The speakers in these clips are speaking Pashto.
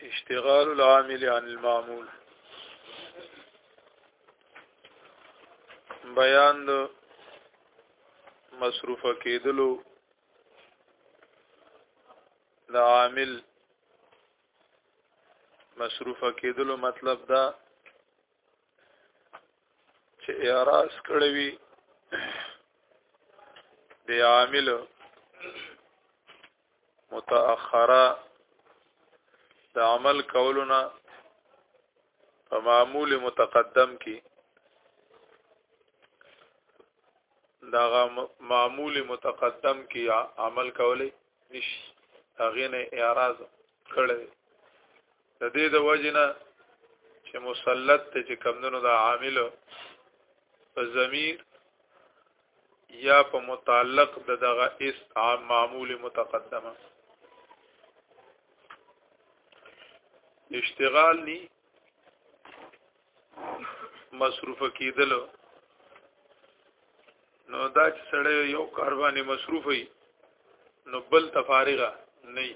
اشتغال العامل عن المعمول بیان د مصروفه کېدلو د عامل مصروفه کېدلو مطلب دا چې اعراض کړی وي د عامل متأخره د عمل کولونه په معمول متقدم کې دا معمول متقدم کې عمل کولای نشي هغه نه اعتراض کړي د دې د وجنه چې مسلط ته چې کمندونو د عامل په ضمیر یا په متعلق د دغه اس معمول متقدمه اشتغال ني مصروف کېدل نو دا چې سړی یو کار باندې مصروف وي نو بل تفارغه نه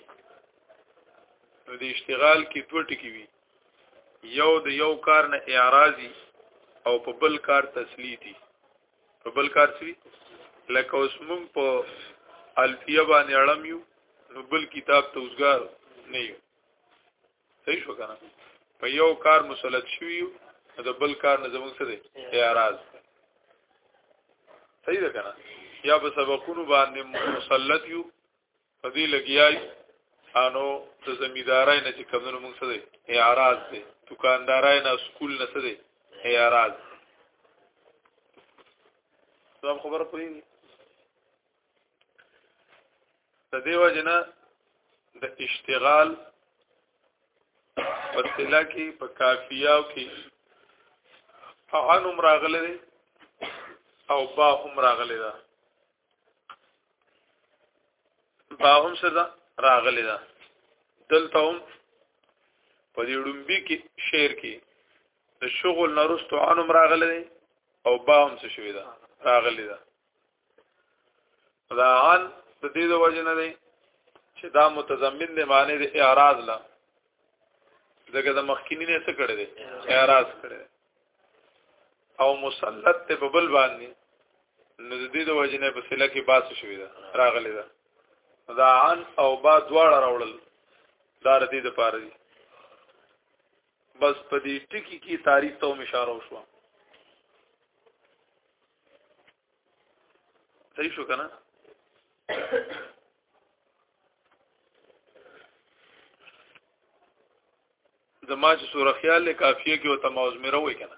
نو د اشتغال کې دوه ټکي وي یو د یو کار نه اعراضي او په بل کار تسلیدي په بل کار سری لکه اوس مونږ په الفیه باندې اړم یو نو بل کتاب ته اوسګار نه یو صحیح شو کنه په یو کار مسلط شوی د بل کار نه زمونږ څه دی اعتراض صحیح ده کنه یا په سبقونو باندې مسلط یو په دې لګیای انو د زمیدارای نه چې کمونو موږ څه دی اعتراض دی دکاندارای نه سکول نه څه دی اعتراض زم خبر پوری د دیو جنا د اشتغال په سلا کې په کافیه او کې فعن هم راغلی دی او با هم راغلی ده با هم سره راغلی ده دلته هم په دې ډومبي کې شعر کې د شغل نرستو عن هم راغلی دی او با هم څه شوی ده راغلی ده دا عن د دې د وجه نه دی چې دا متضمن دی معنی د اعراض لا دغه د مخکینی نه څه کړی دی اعراض کړی او مسلط ته په بل باندې نو د دې د وجه نه په سله کې باس شوی دا راغلی دا دا عن او با دواړه راوړل دا د دې د پاره دی بس په دې ټکی کې تعریف ته اشاره وشوه صحیح شو کنه زما چې سور خیال له کافیه کې او تماوز میرا وای کنه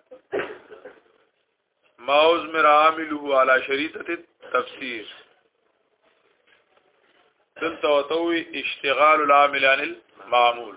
ماوز میرا عامله علی شریطه تفسیر دلته وتوي اشتغال العامل عن المعمول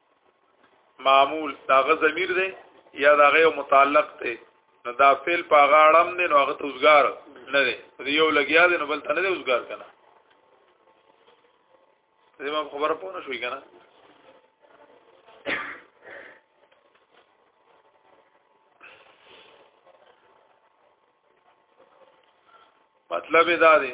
معمول داغه ضمیر دی یا داغه متعلق دی نو دا فعل په غاړم دی نو هغه توزګار نه دی یو لګیا دی نو بل ته نه دی اوسګار کنه زما خبره پونه شوې کنه مطلب دا دی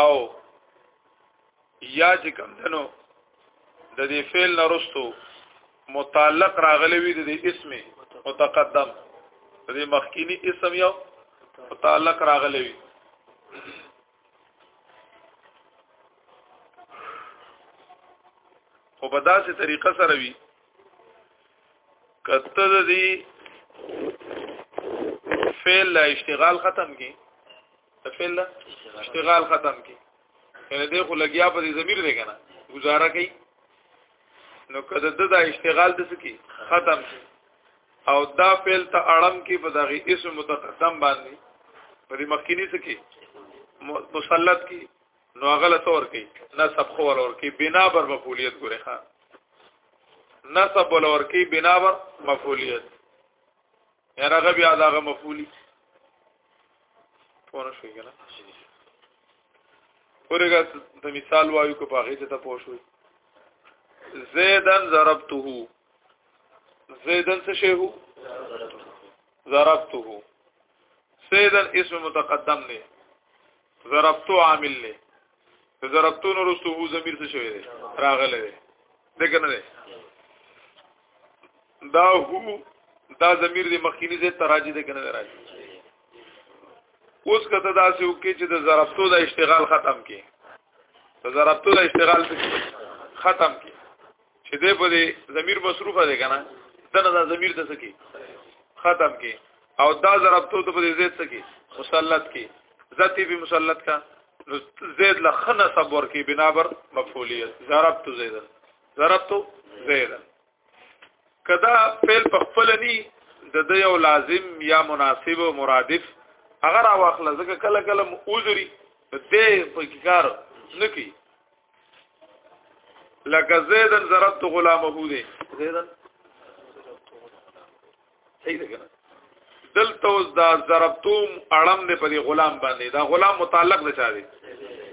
او یا چې کم دنو د دې فعل نرستو متعلق راغلی وي د دې اسم متقدم د دې مخکینی اسم یو متعلق راغلی وي خو په داسې طریقه سره وي کته د دې فعل لا اشتغال ختم کی تفعل اشتغال ختم کی یعنی دې خو لګیا په دې ضمیر دی کنه گزاره کوي نو کده د دا اشتغال د سکی ختم شي او دا فعل ته اړم کې په دغه اسم متقدم باندې په دې مخکینی سکی مسلط کی نو غلط اور کی نسب خو اور کی بنا بر مفعولیت ګره ښا نسب ولور کی بنا بر مفعولیت یاره هغه بیا دغه مفعولی پونه شوی کنه ورګه د مثال وایو کو باغې ته پوه شوی زیدن ضربته زیدن څه شی هو ضربته زیدن اسم متقدم نه ضربتو عامل له ضربتو نو رسو هو ضمیر څه شوی دی راغلی دی دغه نه دی دا هو دا ضمیر دی مخکینی زه تراجی دغه نه راځي اوس کته دا سې وکي چې د ضربتو د اشتغال ختم کی د ضربتو د اشتغال ختم کی چې دې په دې ضمیر مصروفه ده کنه دنه دا ضمیر د سکی ختم کې او دا ضرب ته په دې زید سکی مسلط کې ذاتی به مسلط کا نو زید له خنه صبر کې بنابر مفعولیت ضرب تو زید ضرب تو زید کدا فعل په خپل ني د د یو لازم یا مناسب او مرادف اگر واخله ځکه کله کله اوذری دې په کار نکی لکه زیدن ضربت غلامه دی زیدن صحیح ده کنه دلته اوس دا ضربتوم اړم نه په غلام باندې دا غلام متعلق ده چا دی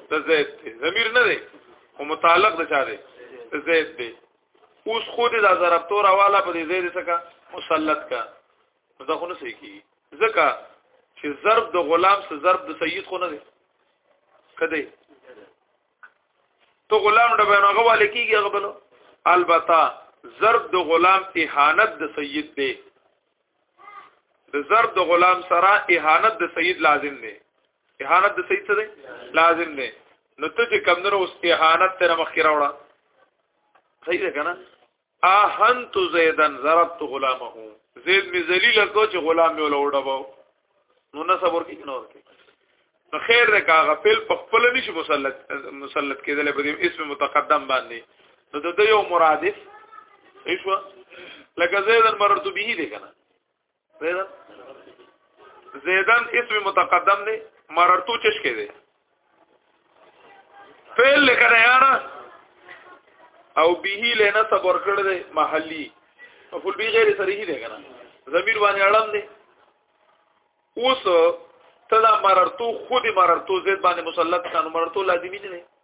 ته زید دی ضمیر نه دی خو متعلق ده چا دی ته زید دی اوس خو دې دا ضربتو راواله په دې زید څخه مسلط کا دا خو نه صحیح کی ځکه چې ضرب د غلام سره ضرب د سید خو نه دی کده ته غلام د بیان هغه والي کیږي هغه بل البته ضرب د غلام اهانت د سید دی د ضرب د غلام سره اهانت د سید لازم دی اهانت د سید سره لازم دی نو ته چې کمندره اوس اهانت تر مخ کې راوړه صحیح ده کنه اهنت زیدن ضربت غلامه زید می ذلیل کو چې غلام یې ولوډباو نو نه صبر کې نور کې نو خیر ده کاغه پل په خپل نشي مسلط مسلط کېدل په دې اسم متقدم باندې نو د یو مرادف ایشو لکه زیدن مررت به دې کنه زیدن اسم متقدم دی مررتو چش کې دی فعل لکره یارا او به له نسب ورکړ دی محلی مفعول به غیر صریح دی کنه ضمیر باندې اړم دی اوس تدا مررتو خود مررتو زید باندې مسلط کانو مررتو لازمی دی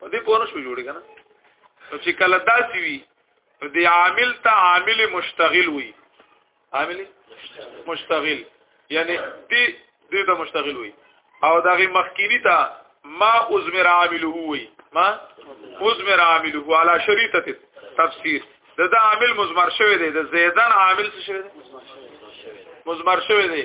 په دې پوه نه شو جوړی کنه نو چې کله داسې وي نو د عامل ته عامل مشتغل وي عامل مشتغل یعنی دې دې ته مشتغل وي او دغه مخکینی ته ما ازمر عامله وي ما ازمر عامله على شريطه تفسیر د دا عامل مزمر شوی دی د زیدان عامل څه شوی دی مزمر شوی دی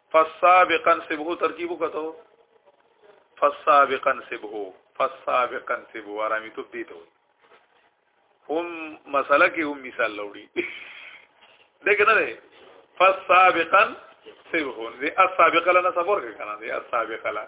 فسابقا سبه ترکیب کتو فسابقا سبه فسابقا سبه آرامی تو دی ته هم مسله کې هم مثال لوري دغه نه دی فسابقا سبه دی السابقه لنا صبر کنه دی السابقه لنا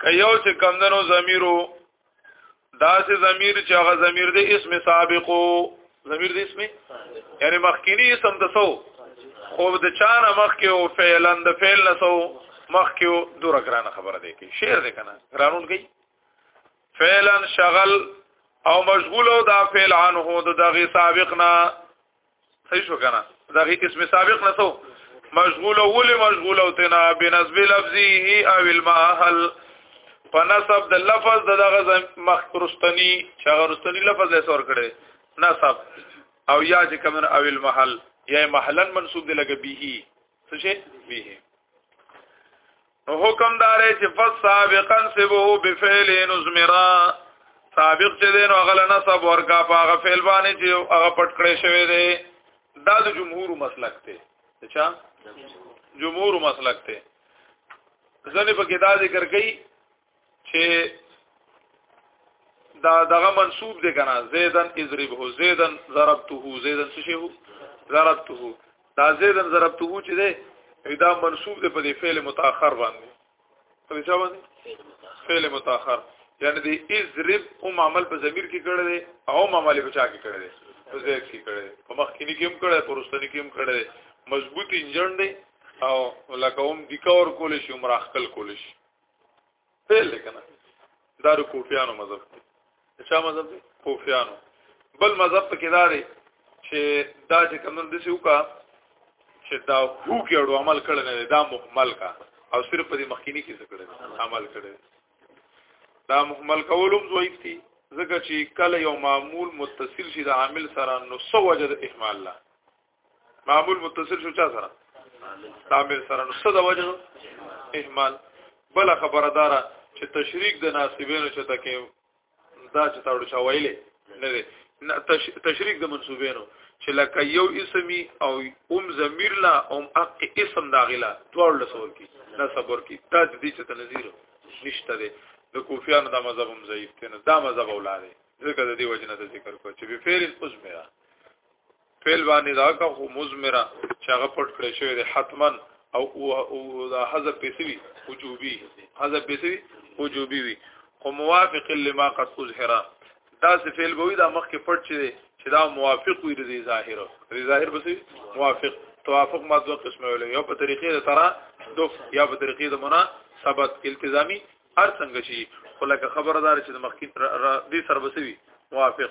که یو چې کمدنو ضمیرو دا سه ضمیر چې هغه ضمیر دی اسم سابقو ضمیر دی اسم یعنی مخکینی اسم د سو خو د چانه مخکې او فعلن د فعل نه سو مخکې او دور غران خبره دی کې شعر دی کنه غرانون گئی فعلن شغل او مشغول او دا فعل عنه د دغه سابق نه صحیح شو کنه دا هیڅ اسم سابق نه سو مشغول اول مشغول او تنا بنسب لفظه او المحل فنسب د لفظ د دغه مخکرستنی شغرستنی لفظ له سور کړي نسب او یا چې کوم او المحل یا محلن منسوب دی لکه به څه شي به نو حکم دار چې فسابقا سبو بفعل نزمرا سابق چې دین او غل نه سب ورکا پاغه فعل باندې چې هغه پټ کړی شوی دی دا د جمهور مسلک دی اچھا جمهور مسلک دی ځنې په کې دا ذکر کړي چې دا دغه منسوب دی کنه زیدن اضربه زیدن ضربته زیدن څه شی ضربته دا زیدن ضربته چې دی دا منسوب دی په دې فعل متأخر باندې په دې ځواب فعل متأخر یعنی دی اضرب او معمل په ضمیر کې کړی دی او معمل په چا کې کړی دی په زید کې کړی دی په مخ کې نه کېم کړی په رستنی کېم کړی دی مضبوط انجن دی او لکه هم دیکور کول شي عمر خپل کول شي پیل کنه دا د کوفیانو مذهب دی چا مذهب دی کوفیانو بل مذهب په کې دا دی چې دا چې کمن دسی وکا چې دا هو کې اړو عمل کړل نه دا مهمل کا او صرف په دې مخکینی کې څه کړل عمل کړل دا مهمل کولم ضعیف دي ځکه چې کله یو معمول متصل شي د عامل سره نو سو وجد اهمال لا معمول متصل شو چا سره تعمیر سره نو څه د وجه اهمال بل خبره دارا چې تشریک د ناسبینو چې تکي دا چې تاړو چا ویلې نه دی تشریک د منسوبینو چې لکه یو اسمی او ام ضمیر لا او حق اسم داغلا ټول له صبر کی نه صبر کی دا د دې چې تنذیر نشته دی د کوفیانو د مذهب هم ضعیف دی نه دا مذهب اولاده ځکه د دې وجنه ذکر کو چې به فعل اسم یا فعل باندې دا کا خو مزمره چې هغه پټ کړی شوی دی حتما او او دا حذف پیسوي وجوبي حذف پیسوي وجوبي وي خو موافق لما قد اظهر دا څه فعل بوي دا مخ کې پټ چې چې دا موافق وي د ظاهر د ظاهر بس موافق توافق ما دوه قسمه ویل یو په طریقې د ترا دوف یا په طریقې د منا ثبت التزامي هر څنګه شي خو لکه خبردار چې د مخکې دې سره بسوي موافق